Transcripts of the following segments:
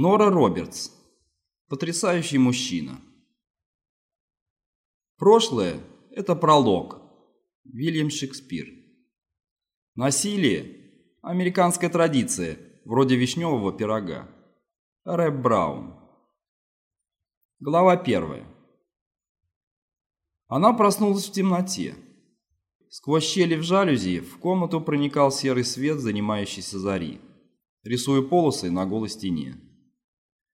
Нора Робертс. Потрясающий мужчина. Прошлое – это пролог. Вильям Шекспир. Насилие – американская традиция, вроде вишневого пирога. Рэп Браун. Глава первая. Она проснулась в темноте. Сквозь щели в жалюзи в комнату проникал серый свет занимающийся зари, рисуя полосы на голой стене.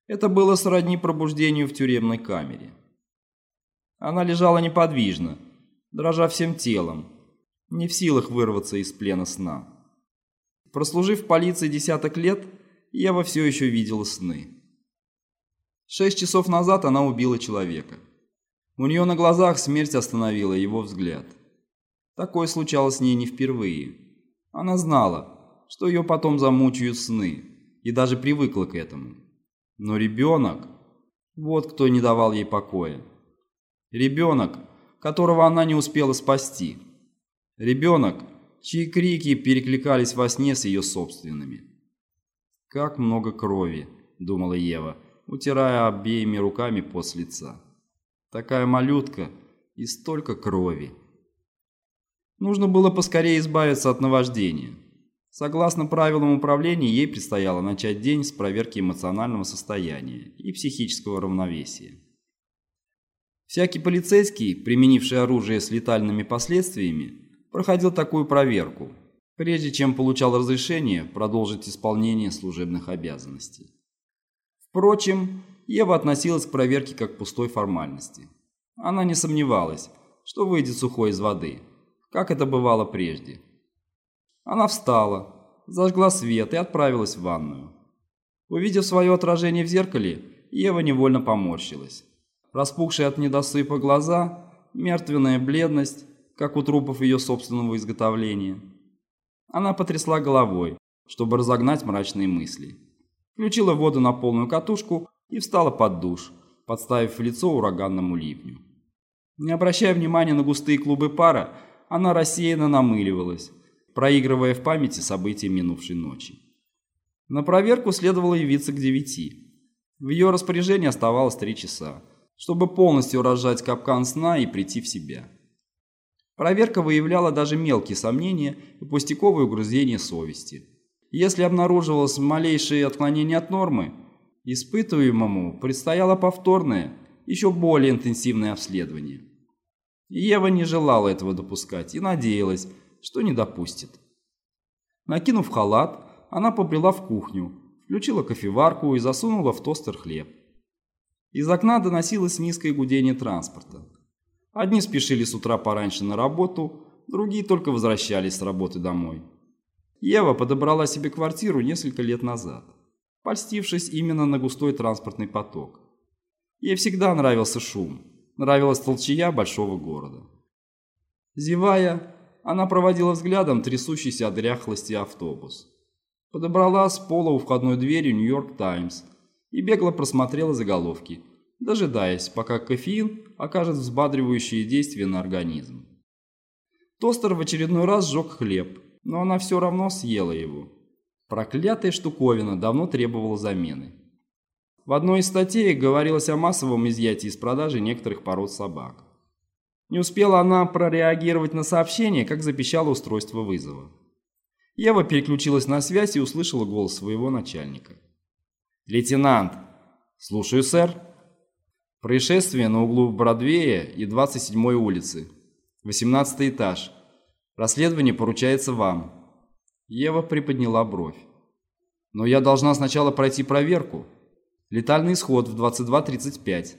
Это было сродни пробуждению в тюремной камере. Она лежала неподвижно, дрожа всем телом, не в силах вырваться из плена сна. Прослужив в полиции десяток лет, Ева все еще видела сны. Шесть часов назад она убила человека. У нее на глазах смерть остановила его взгляд. Такое случалось с ней не впервые. Она знала, что ее потом замучают сны, и даже привыкла к этому. Но ребенок... Вот кто не давал ей покоя. Ребенок, которого она не успела спасти. Ребенок, чьи крики перекликались во сне с ее собственными. «Как много крови», — думала Ева, утирая обеими руками пот с лица. «Такая малютка и столько крови». Нужно было поскорее избавиться от наваждения. Согласно правилам управления, ей предстояло начать день с проверки эмоционального состояния и психического равновесия. Всякий полицейский, применивший оружие с летальными последствиями, проходил такую проверку, прежде чем получал разрешение продолжить исполнение служебных обязанностей. Впрочем, Ева относилась к проверке как к пустой формальности. Она не сомневалась, что выйдет сухой из воды, как это бывало прежде – она встала, зажгла свет и отправилась в ванную. Увидев свое отражение в зеркале, Ева невольно поморщилась. Распухшие от недосыпа глаза, мертвенная бледность, как у трупов ее собственного изготовления. Она потрясла головой, чтобы разогнать мрачные мысли. Включила воду на полную катушку и встала под душ, подставив лицо ураганному ливню. Не обращая внимания на густые клубы пара, она рассеянно намыливалась, проигрывая в памяти события минувшей ночи. На проверку следовало явиться к девяти. В ее распоряжении оставалось три часа, чтобы полностью разжать капкан сна и прийти в себя. Проверка выявляла даже мелкие сомнения и пустяковые угрызения совести. Если обнаруживалось малейшее отклонение от нормы, испытуемому предстояло повторное, еще более интенсивное обследование. Ева не желала этого допускать и надеялась, что не допустит. Накинув халат, она побрела в кухню, включила кофеварку и засунула в тостер хлеб. Из окна доносилось низкое гудение транспорта. Одни спешили с утра пораньше на работу, другие только возвращались с работы домой. Ева подобрала себе квартиру несколько лет назад, польстившись именно на густой транспортный поток. Ей всегда нравился шум, нравилась толчья большого города. Зевая, она проводила взглядом трясущийся от дряхлости автобус. Подобрала с пола у входной двери «Нью-Йорк Таймс» и бегло просмотрела заголовки, дожидаясь, пока кофеин окажет взбадривающее действие на организм. Тостер в очередной раз сжег хлеб, но она все равно съела его. Проклятая штуковина давно требовала замены. В одной из статей говорилось о массовом изъятии из продажи некоторых пород собак. Не успела она прореагировать на сообщение, как запищало устройство вызова. Ева переключилась на связь и услышала голос своего начальника. «Лейтенант!» «Слушаю, сэр». «Происшествие на углу Бродвея и 27-й улицы. 18 этаж. Расследование поручается вам». Ева приподняла бровь. «Но я должна сначала пройти проверку. Летальный исход в 22.35.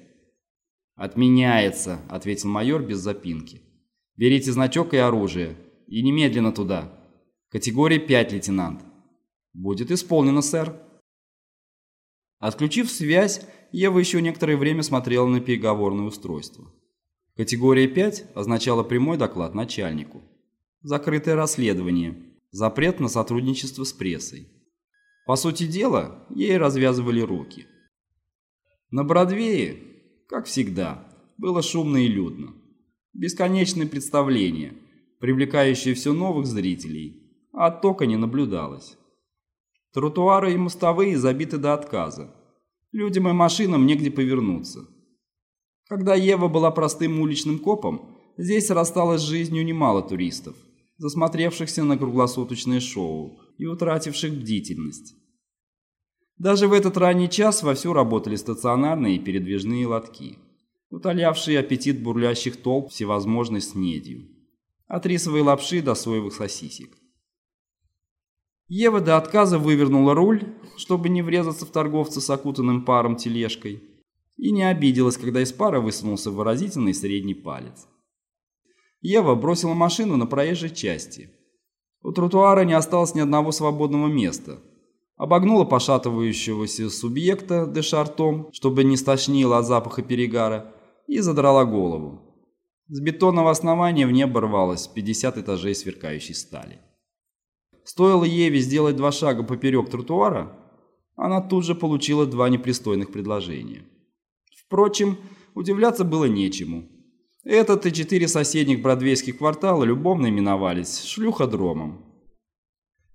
«Отменяется», — ответил майор без запинки. «Берите значок и оружие. И немедленно туда. Категория 5, лейтенант». «Будет исполнено, сэр». Отключив связь, Ева еще некоторое время смотрела на переговорное устройство. Категория 5 означала прямой доклад начальнику. Закрытое расследование. Запрет на сотрудничество с прессой. По сути дела, ей развязывали руки. На Бродвее как всегда, было шумно и людно. Бесконечные представления, привлекающие все новых зрителей, а оттока не наблюдалось. Тротуары и мостовые забиты до отказа. Людям и машинам негде повернуться. Когда Ева была простым уличным копом, здесь рассталось жизнью немало туристов, засмотревшихся на круглосуточное шоу и утративших бдительность. Даже в этот ранний час вовсю работали стационарные и передвижные лотки, утолявшие аппетит бурлящих толп всевозможной снедью. От рисовой лапши до соевых сосисек. Ева до отказа вывернула руль, чтобы не врезаться в торговца с окутанным паром тележкой, и не обиделась, когда из пара высунулся выразительный средний палец. Ева бросила машину на проезжей части. У тротуара не осталось ни одного свободного места – обогнула пошатывающегося субъекта, дыша ртом, чтобы не стошнило от запаха перегара, и задрала голову. С бетонного основания в небо рвалось 50 этажей сверкающей стали. Стоило Еве сделать два шага поперек тротуара, она тут же получила два непристойных предложения. Впрочем, удивляться было нечему. Этот и четыре соседних бродвейских квартала любовно именовались шлюходромом.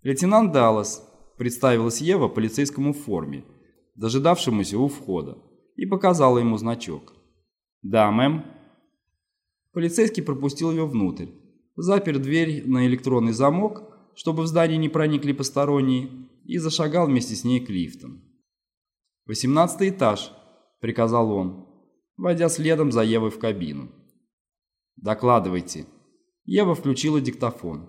Лейтенант Даллас, Представилась Ева полицейскому в форме, дожидавшемуся у входа, и показала ему значок. «Да, мэм». Полицейский пропустил ее внутрь, запер дверь на электронный замок, чтобы в здание не проникли посторонние, и зашагал вместе с ней к лифтам. «Восемнадцатый этаж», — приказал он, войдя следом за Евой в кабину. «Докладывайте». Ева включила диктофон.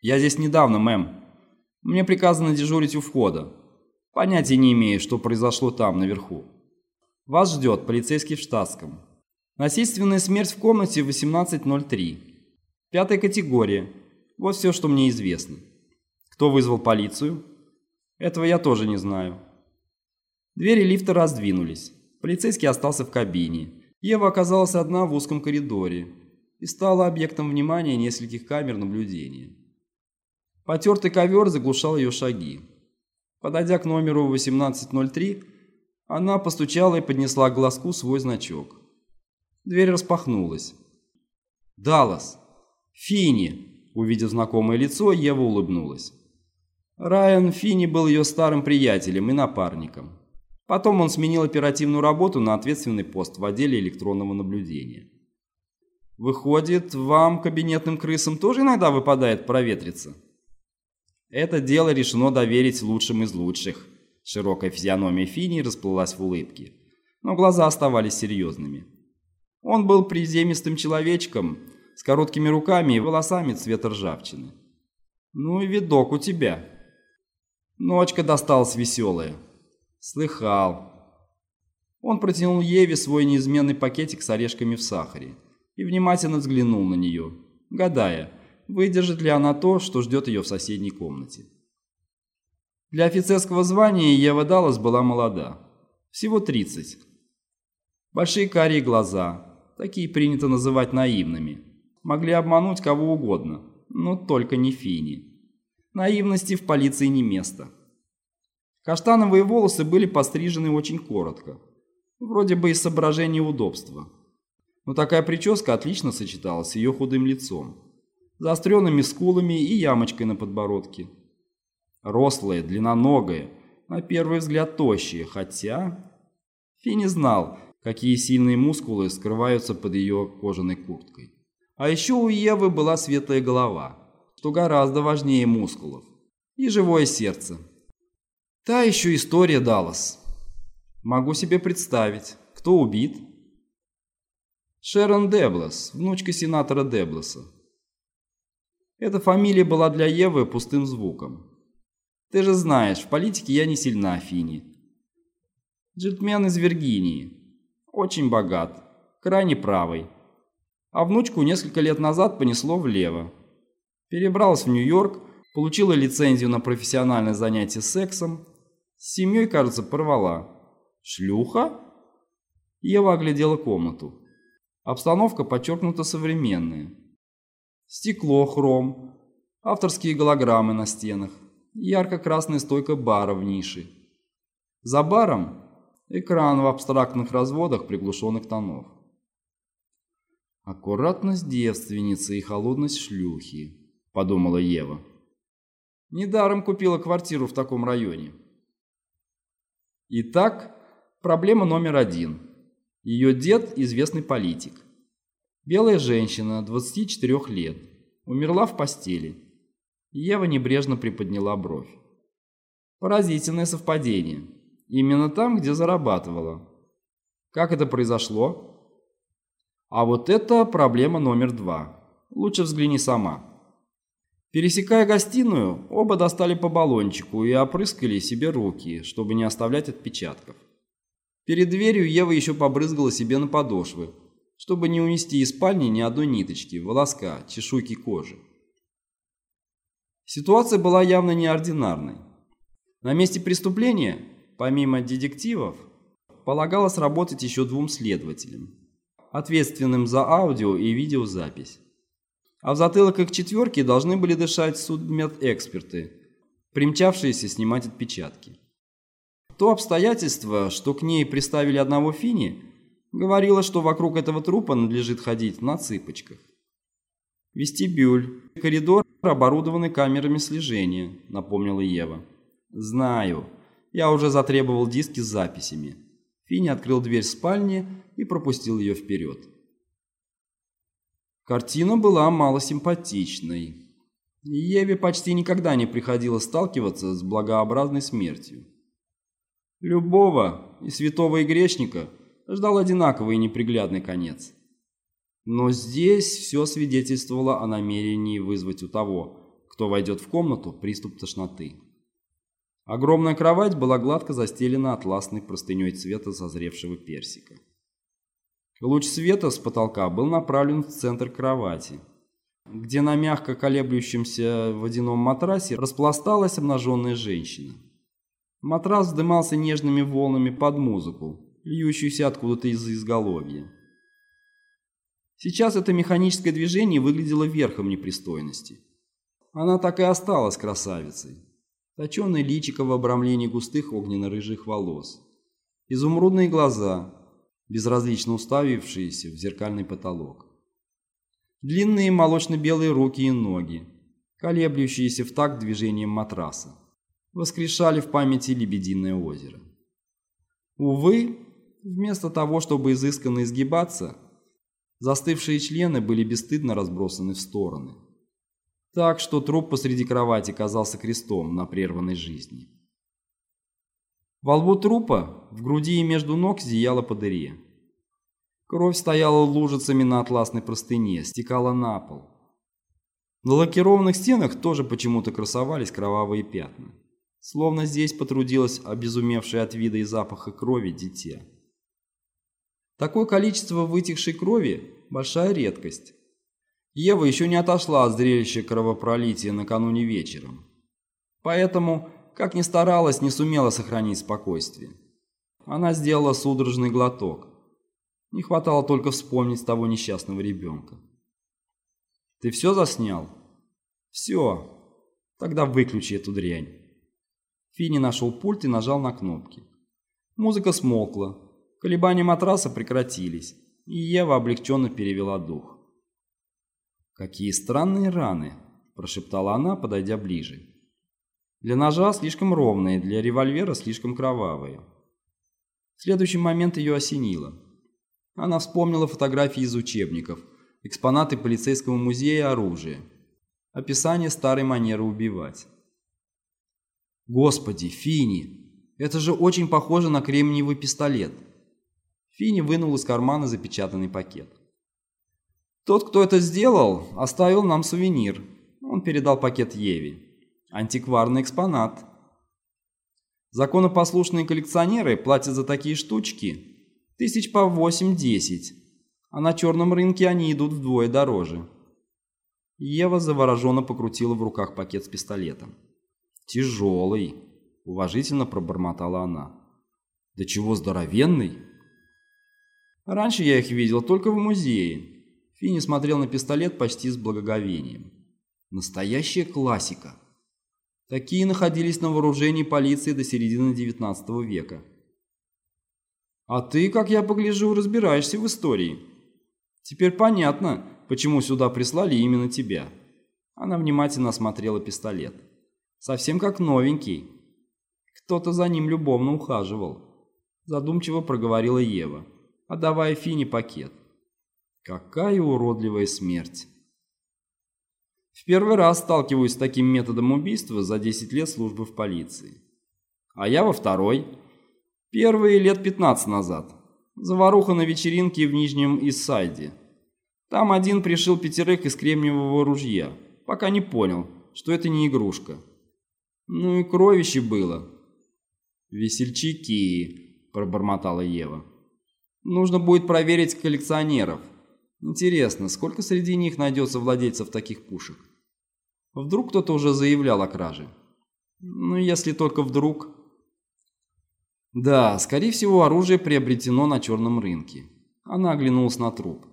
«Я здесь недавно, мэм», мне приказано дежурить у входа. Понятия не имею, что произошло там, наверху. Вас ждет полицейский в штатском. Насильственная смерть в комнате 18.03. Пятая категория. Вот все, что мне известно. Кто вызвал полицию? Этого я тоже не знаю. Двери лифта раздвинулись. Полицейский остался в кабине. Ева оказалась одна в узком коридоре и стала объектом внимания нескольких камер наблюдения. Потертый ковер заглушал ее шаги. Подойдя к номеру 1803, она постучала и поднесла к глазку свой значок. Дверь распахнулась. «Даллас! Финни!» Увидев знакомое лицо, Ева улыбнулась. Райан Финни был ее старым приятелем и напарником. Потом он сменил оперативную работу на ответственный пост в отделе электронного наблюдения. «Выходит, вам, кабинетным крысам, тоже иногда выпадает проветриться?» Это дело решено доверить лучшим из лучших. Широкая физиономия Фини расплылась в улыбке, но глаза оставались серьезными. Он был приземистым человечком с короткими руками и волосами цвета ржавчины. «Ну и видок у тебя». Ночка досталась веселая. «Слыхал». Он протянул Еве свой неизменный пакетик с орешками в сахаре и внимательно взглянул на нее, гадая, выдержит ли она то, что ждет ее в соседней комнате. Для офицерского звания Ева Даллас была молода. Всего 30. Большие карие глаза, такие принято называть наивными, могли обмануть кого угодно, но только не Фини. Наивности в полиции не место. Каштановые волосы были пострижены очень коротко, вроде бы из соображения удобства. Но такая прическа отлично сочеталась с ее худым лицом заостренными скулами и ямочкой на подбородке. Рослая, длинноногая, на первый взгляд тощая, хотя... Финни знал, какие сильные мускулы скрываются под ее кожаной курткой. А еще у Евы была светлая голова, что гораздо важнее мускулов, и живое сердце. Та еще история Даллас. Могу себе представить, кто убит. Шерон Деблас, внучка сенатора Дебласа. Эта фамилия была для Евы пустым звуком. Ты же знаешь, в политике я не сильна, Фини. Джентльмен из Виргинии. Очень богат. Крайне правый. А внучку несколько лет назад понесло влево. Перебралась в Нью-Йорк, получила лицензию на профессиональное занятие сексом. С семьей, кажется, порвала. Шлюха? Ева оглядела комнату. Обстановка подчеркнуто современная. Стекло, хром, авторские голограммы на стенах, ярко-красная стойка бара в нише. За баром экран в абстрактных разводах приглушенных тонов. «Аккуратность девственницы и холодность шлюхи», — подумала Ева. «Недаром купила квартиру в таком районе». Итак, проблема номер один. Ее дед – известный политик. Белая женщина, 24 лет, умерла в постели. Ева небрежно приподняла бровь. Поразительное совпадение. Именно там, где зарабатывала. Как это произошло? А вот это проблема номер два. Лучше взгляни сама. Пересекая гостиную, оба достали по баллончику и опрыскали себе руки, чтобы не оставлять отпечатков. Перед дверью Ева еще побрызгала себе на подошвы, чтобы не унести из спальни ни одной ниточки, волоска, чешуйки кожи. Ситуация была явно неординарной. На месте преступления, помимо детективов, полагалось работать еще двум следователям, ответственным за аудио и видеозапись. А в затылок их четверки должны были дышать судмедэксперты, примчавшиеся снимать отпечатки. То обстоятельство, что к ней приставили одного Фини, говорило, что вокруг этого трупа надлежит ходить на цыпочках. «Вестибюль, коридор, оборудованы камерами слежения», — напомнила Ева. «Знаю. Я уже затребовал диски с записями». Фини открыл дверь спальни и пропустил ее вперед. Картина была малосимпатичной. Еве почти никогда не приходилось сталкиваться с благообразной смертью. Любого, и святого, и грешника, ждал одинаковый и неприглядный конец. Но здесь все свидетельствовало о намерении вызвать у того, кто войдет в комнату, приступ тошноты. Огромная кровать была гладко застелена атласной простыней цвета созревшего персика. Луч света с потолка был направлен в центр кровати, где на мягко колеблющемся водяном матрасе распласталась обнаженная женщина. Матрас вздымался нежными волнами под музыку, льющуюся откуда-то из изголовья. Сейчас это механическое движение выглядело верхом непристойности. Она так и осталась красавицей. Точеное личико в обрамлении густых огненно-рыжих волос. Изумрудные глаза, безразлично уставившиеся в зеркальный потолок. Длинные молочно-белые руки и ноги, колеблющиеся в такт движением матраса, воскрешали в памяти Лебединое озеро. Увы, вместо того, чтобы изысканно изгибаться, застывшие члены были бесстыдно разбросаны в стороны. Так что труп посреди кровати казался крестом на прерванной жизни. Во лбу трупа, в груди и между ног зияла по дыре. Кровь стояла лужицами на атласной простыне, стекала на пол. На лакированных стенах тоже почему-то красовались кровавые пятна. Словно здесь потрудилась обезумевшая от вида и запаха крови дитя. Такое количество вытекшей крови – большая редкость. Ева еще не отошла от зрелища кровопролития накануне вечером. Поэтому как ни старалась, не сумела сохранить спокойствие. Она сделала судорожный глоток. Не хватало только вспомнить того несчастного ребенка. «Ты все заснял?» «Все. Тогда выключи эту дрянь». Финни нашел пульт и нажал на кнопки. Музыка смолкла, колебания матраса прекратились, и Ева облегченно перевела дух. «Какие странные раны!» – прошептала она, подойдя ближе. Для ножа слишком ровные, для револьвера слишком кровавые. В следующий момент ее осенило. Она вспомнила фотографии из учебников, экспонаты полицейского музея оружия, описание старой манеры убивать. Господи, Фини, это же очень похоже на кремниевый пистолет. Фини вынул из кармана запечатанный пакет. Тот, кто это сделал, оставил нам сувенир. Он передал пакет Еве. Антикварный экспонат. Законопослушные коллекционеры платят за такие штучки тысяч по 8-10, а на черном рынке они идут вдвое дороже. Ева завороженно покрутила в руках пакет с пистолетом. «Тяжелый», — уважительно пробормотала она. «Да чего здоровенный?» Раньше я их видел только в музее. Финни смотрел на пистолет почти с благоговением. Настоящая классика. Такие находились на вооружении полиции до середины XIX века. А ты, как я погляжу, разбираешься в истории. Теперь понятно, почему сюда прислали именно тебя. Она внимательно осмотрела пистолет. Совсем как новенький. Кто-то за ним любовно ухаживал. Задумчиво проговорила Ева, отдавая Фине пакет. Какая уродливая смерть. В первый раз сталкиваюсь с таким методом убийства за 10 лет службы в полиции. А я во второй. Первый лет 15 назад. Заваруха на вечеринке в Нижнем Иссайде. Там один пришил пятерых из кремниевого ружья, пока не понял, что это не игрушка. Ну и кровище было. «Весельчаки», – пробормотала Ева. «Нужно будет проверить коллекционеров. Интересно, сколько среди них найдется владельцев таких пушек? Вдруг кто-то уже заявлял о краже? Ну, если только вдруг...» Да, скорее всего, оружие приобретено на черном рынке. Она оглянулась на труп.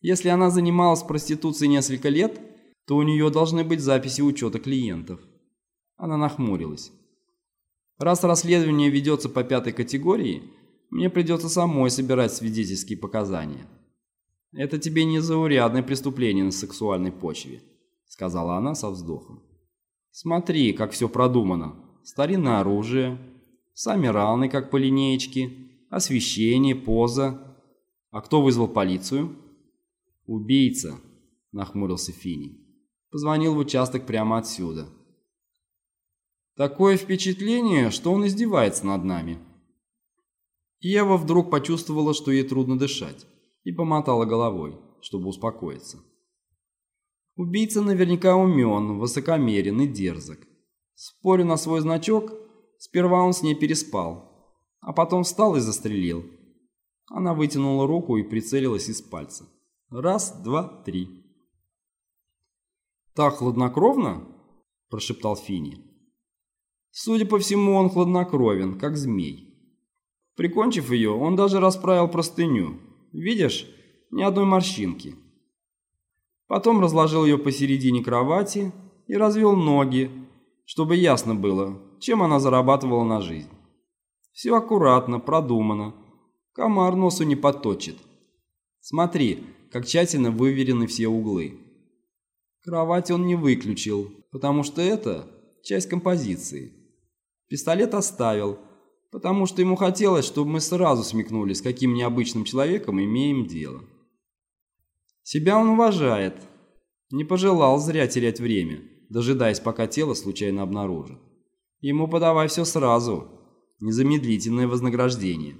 Если она занималась проституцией несколько лет, то у нее должны быть записи учета клиентов. Она нахмурилась. Раз расследование ведется по пятой категории, мне придется самой собирать свидетельские показания. Это тебе не заурядное преступление на сексуальной почве, сказала она со вздохом. Смотри, как все продумано. Старинное оружие, Сами раны, как по линеечке, освещение, поза. А кто вызвал полицию? Убийца, нахмурился Фини. Позвонил в участок прямо отсюда. Такое впечатление, что он издевается над нами. Ева вдруг почувствовала, что ей трудно дышать, и помотала головой, чтобы успокоиться. Убийца наверняка умен, высокомерен и дерзок. Спорю на свой значок, Сперва он с ней переспал, а потом встал и застрелил. Она вытянула руку и прицелилась из пальца. Раз, два, три. «Так хладнокровно?» – прошептал Фини. Судя по всему, он хладнокровен, как змей. Прикончив ее, он даже расправил простыню. Видишь, ни одной морщинки. Потом разложил ее посередине кровати и развел ноги, чтобы ясно было, чем она зарабатывала на жизнь. Все аккуратно, продумано. Комар носу не подточит. Смотри, как тщательно выверены все углы. Кровать он не выключил, потому что это часть композиции. Пистолет оставил, потому что ему хотелось, чтобы мы сразу смекнули, с каким необычным человеком имеем дело. Себя он уважает, не пожелал зря терять время, дожидаясь, пока тело случайно обнаружит. Ему подавай все сразу. Незамедлительное вознаграждение.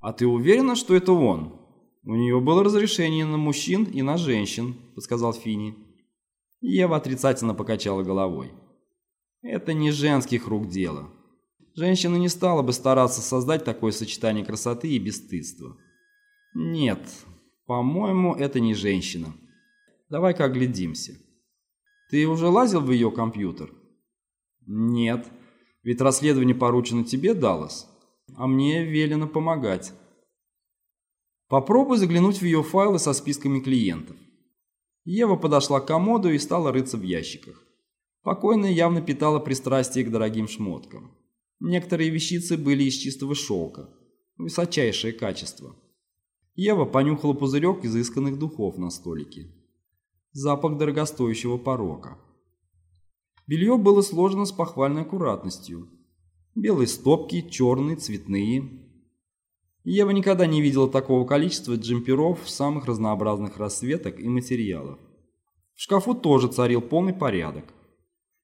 А ты уверена, что это он? У нее было разрешение на мужчин и на женщин, подсказал Фини. Ева отрицательно покачала головой. Это не женских рук дело. Женщина не стала бы стараться создать такое сочетание красоты и бесстыдства. Нет, по-моему, это не женщина. Давай-ка оглядимся. Ты уже лазил в ее компьютер? «Нет, ведь расследование поручено тебе, Даллас, а мне велено помогать». Попробуй заглянуть в ее файлы со списками клиентов. Ева подошла к комоду и стала рыться в ящиках. Покойная явно питала пристрастие к дорогим шмоткам. Некоторые вещицы были из чистого шелка, высочайшее качество. Ева понюхала пузырек изысканных духов на столике. Запах дорогостоящего порока. Белье было сложено с похвальной аккуратностью. Белые стопки, черные, цветные. Ева никогда не видела такого количества джемперов самых разнообразных расцветок и материалов. В шкафу тоже царил полный порядок.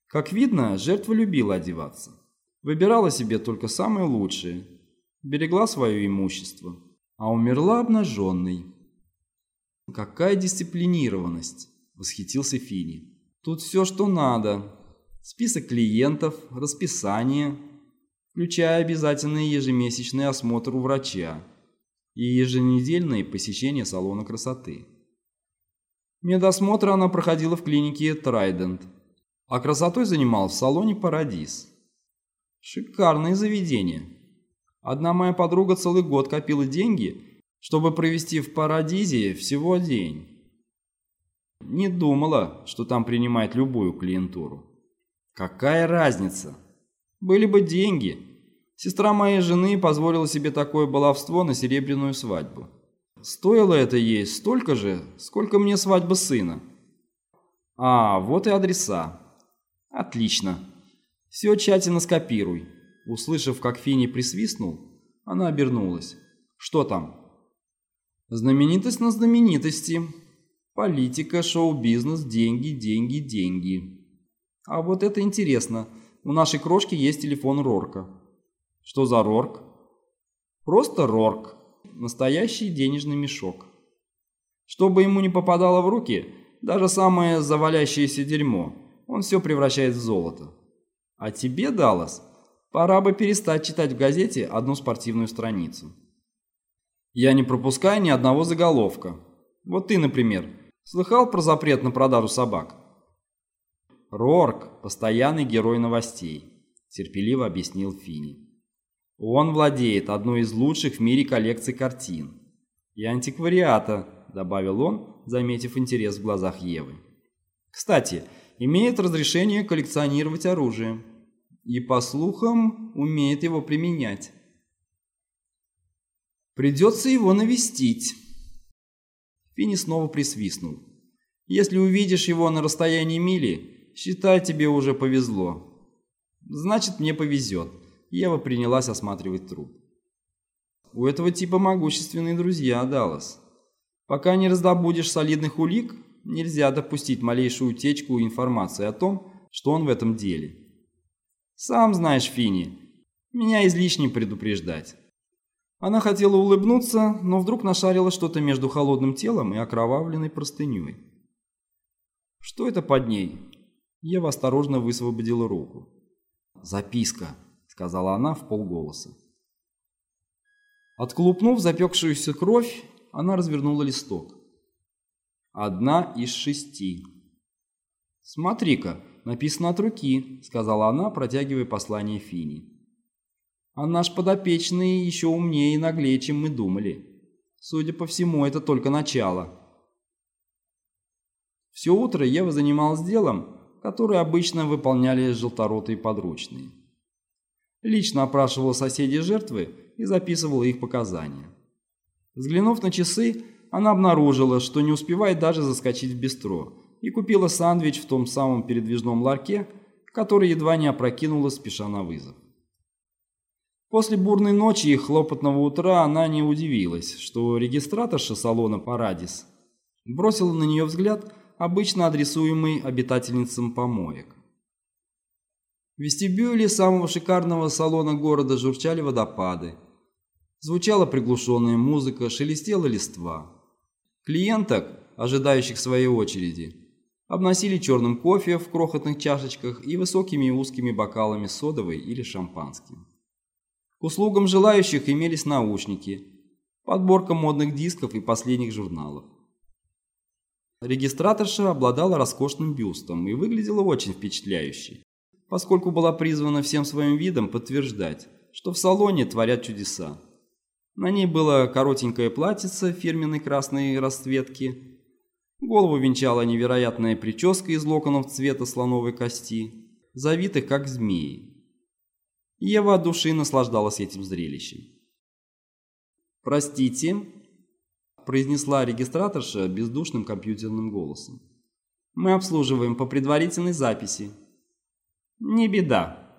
Как видно, жертва любила одеваться. Выбирала себе только самое лучшее. Берегла свое имущество. А умерла обнаженной. «Какая дисциплинированность!» – восхитился Фини. «Тут все, что надо список клиентов, расписание, включая обязательный ежемесячный осмотр у врача и еженедельные посещения салона красоты. Медосмотр она проходила в клинике Трайдент, а красотой занималась в салоне Парадис. Шикарное заведение. Одна моя подруга целый год копила деньги, чтобы провести в Парадизе всего день. Не думала, что там принимают любую клиентуру. Какая разница? Были бы деньги. Сестра моей жены позволила себе такое баловство на серебряную свадьбу. Стоило это ей столько же, сколько мне свадьба сына. А, вот и адреса. Отлично. Все тщательно скопируй. Услышав, как Фини присвистнул, она обернулась. Что там? Знаменитость на знаменитости. Политика, шоу-бизнес, деньги, деньги, деньги. А вот это интересно. У нашей крошки есть телефон Рорка. Что за Рорк? Просто Рорк. Настоящий денежный мешок. Чтобы ему не попадало в руки, даже самое завалящееся дерьмо, он все превращает в золото. А тебе, Даллас, пора бы перестать читать в газете одну спортивную страницу. Я не пропускаю ни одного заголовка. Вот ты, например, слыхал про запрет на продажу собак? Рорк – постоянный герой новостей, терпеливо объяснил Фини. Он владеет одной из лучших в мире коллекций картин. И антиквариата, добавил он, заметив интерес в глазах Евы. Кстати, имеет разрешение коллекционировать оружие. И, по слухам, умеет его применять. Придется его навестить. Финни снова присвистнул. Если увидишь его на расстоянии мили, считай, тебе уже повезло. Значит, мне повезет. Ева принялась осматривать труп. «У этого типа могущественные друзья, Даллас. Пока не раздобудешь солидных улик, нельзя допустить малейшую утечку информации о том, что он в этом деле. Сам знаешь, Фини, меня излишне предупреждать». Она хотела улыбнуться, но вдруг нашарила что-то между холодным телом и окровавленной простыней. «Что это под ней?» Ева осторожно высвободила руку. «Записка», сказала она в полголоса. Отклупнув запекшуюся кровь, она развернула листок. Одна из шести. «Смотри-ка, написано от руки», — сказала она, протягивая послание Фини. «А наш подопечный еще умнее и наглее, чем мы думали. Судя по всему, это только начало». Все утро Ева занималась делом, которое обычно выполняли желторотые подручные. Лично опрашивал соседей жертвы и записывал их показания. Взглянув на часы, она обнаружила, что не успевает даже заскочить в бистро, и купила сандвич в том самом передвижном ларьке, который едва не опрокинула, спеша на вызов. После бурной ночи и хлопотного утра она не удивилась, что регистраторша салона «Парадис» бросила на нее взгляд, обычно адресуемый обитательницам помоек. В вестибюле самого шикарного салона города журчали водопады. Звучала приглушенная музыка, шелестела листва. Клиенток, ожидающих своей очереди, обносили черным кофе в крохотных чашечках и высокими узкими бокалами содовой или шампанским. К услугам желающих имелись наушники, подборка модных дисков и последних журналов. Регистраторша обладала роскошным бюстом и выглядела очень впечатляюще поскольку была призвана всем своим видом подтверждать, что в салоне творят чудеса. На ней было коротенькое платьице фирменной красной расцветки, голову венчала невероятная прическа из локонов цвета слоновой кости, завитых как змеи. Ева от души наслаждалась этим зрелищем. «Простите», – произнесла регистраторша бездушным компьютерным голосом. «Мы обслуживаем по предварительной записи. Не беда.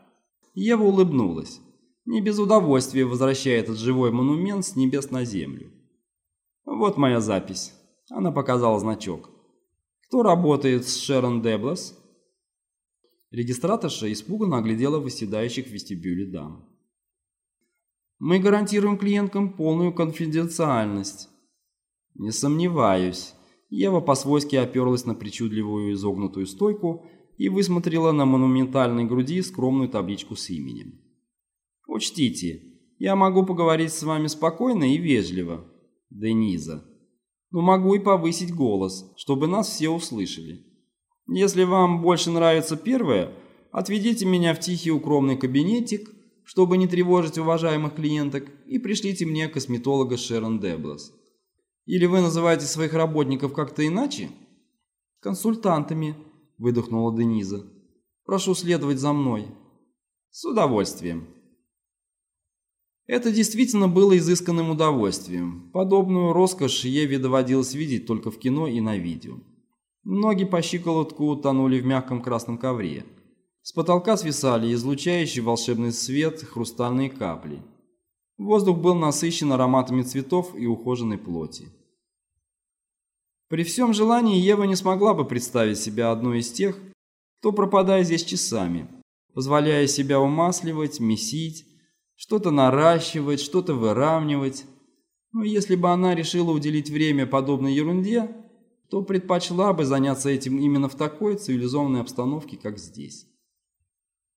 Ева улыбнулась. Не без удовольствия возвращая этот живой монумент с небес на землю. Вот моя запись. Она показала значок. Кто работает с Шерон Деблас? Регистраторша испуганно оглядела выседающих в вестибюле дам. Мы гарантируем клиенткам полную конфиденциальность. Не сомневаюсь. Ева по-свойски оперлась на причудливую изогнутую стойку и высмотрела на монументальной груди скромную табличку с именем. «Учтите, я могу поговорить с вами спокойно и вежливо, Дениза, но могу и повысить голос, чтобы нас все услышали. Если вам больше нравится первое, отведите меня в тихий укромный кабинетик, чтобы не тревожить уважаемых клиенток, и пришлите мне косметолога Шерон Деблас. Или вы называете своих работников как-то иначе? Консультантами, выдохнула Дениза. «Прошу следовать за мной». «С удовольствием». Это действительно было изысканным удовольствием. Подобную роскошь Еве доводилось видеть только в кино и на видео. Ноги по щиколотку утонули в мягком красном ковре. С потолка свисали излучающий волшебный свет хрустальные капли. Воздух был насыщен ароматами цветов и ухоженной плоти. При всем желании Ева не смогла бы представить себя одной из тех, кто пропадает здесь часами, позволяя себя умасливать, месить, что-то наращивать, что-то выравнивать. Но если бы она решила уделить время подобной ерунде, то предпочла бы заняться этим именно в такой цивилизованной обстановке, как здесь.